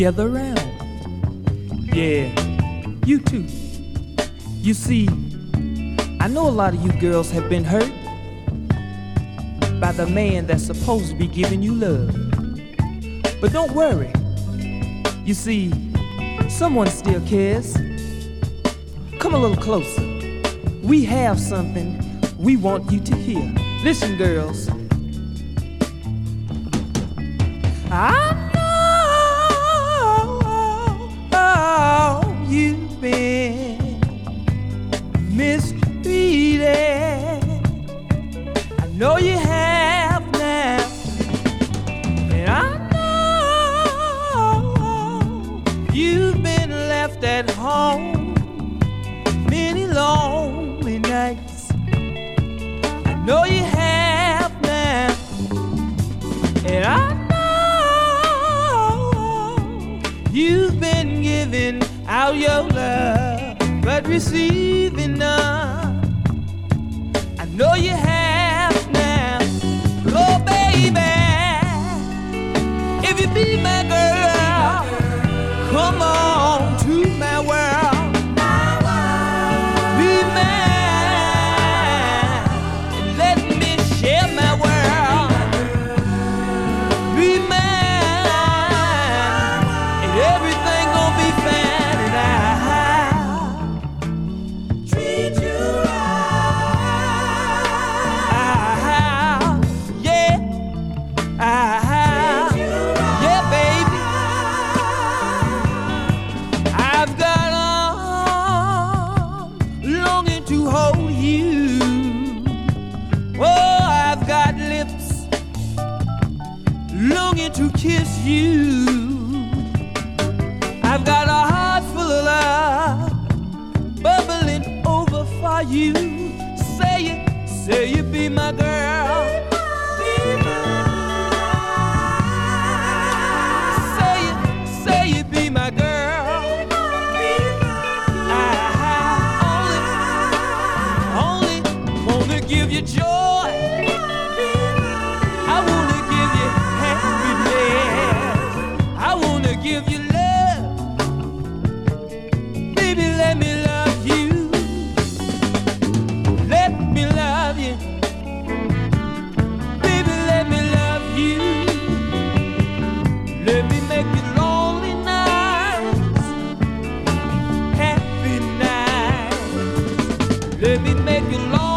gather round. Yeah, you too. You see, I know a lot of you girls have been hurt by the man that's supposed to be giving you love. But don't worry. You see, someone still cares. Come a little closer. We have something we want you to hear. Listen, girls. Know you have now. And I know you've been left at home many lonely nights. I know you have now. And I know you've been giving out your love, but receiving none. Be my girl, to kiss you. I've got a heart full of love bubbling over for you. Say it, say you be my girl. Say it, say you be my girl. I only, only wanna give you joy. Me make you lonely